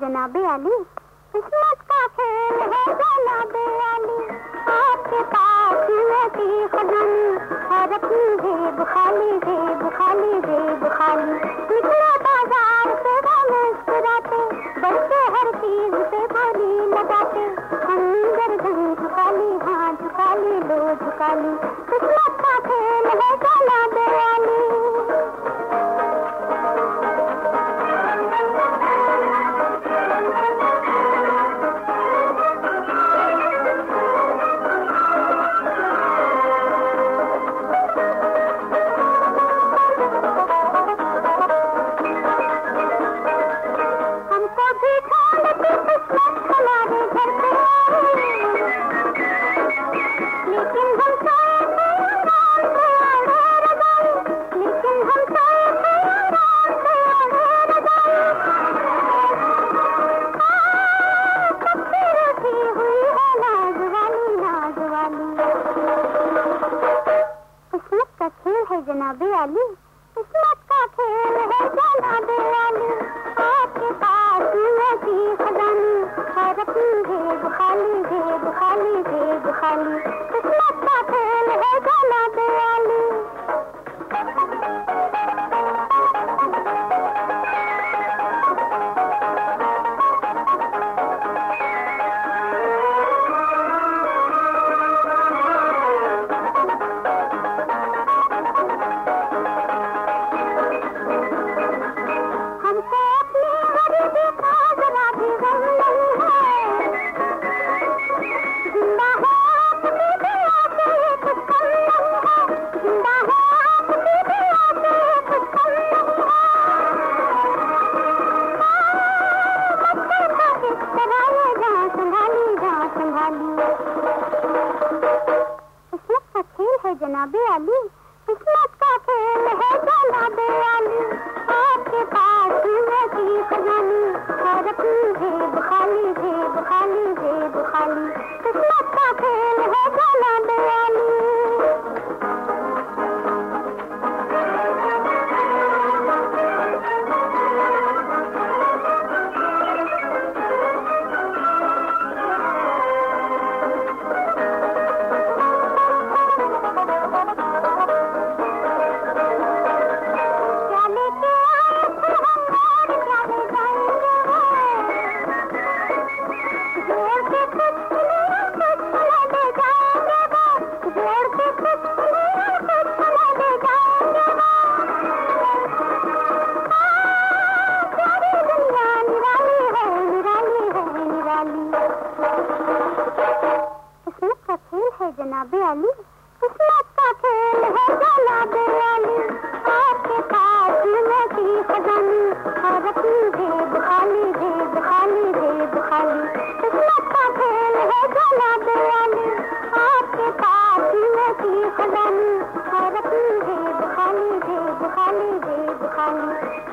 जनाबे अली, किस्मत का खेल है जनाबे अली। आपके पास ऐसी खजानी और अपनी जेब खाली जेब खाली जेब खाली। निकले बाज़ार से मुस्कुराते, बच्चे हर चीज़ पे बोली लगाते। अंदर धन झुका ली हाँ झुका ली लो झुका ली जनाबे आलू। किस्मत का खेल है जनाबे अली आपके पास ऐसी खजानी। और अपनी जेब खाली जेब खाली, जेब खेल। किस्मत का खेल है जनाबे अली किस्मत का खेल है जनाबे अली आपके पास खाली, जेब खाली जेब खाली। किस्मत का खेल है जनाबे अली। किस्मत का खेल है जनाबे अली। आपके पास ऐसी खजानी। और अपनी जेब खाली जेब खाली जेब खाली। किस्मत का खेल है जनाबे अली। आपके पास ऐसी खजानी। और अपनी जेब खाली जेब खाली जेब खाली।